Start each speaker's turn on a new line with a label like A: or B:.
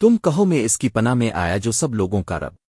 A: تم کہو میں اس کی پناہ میں آیا جو سب لوگوں کا رب۔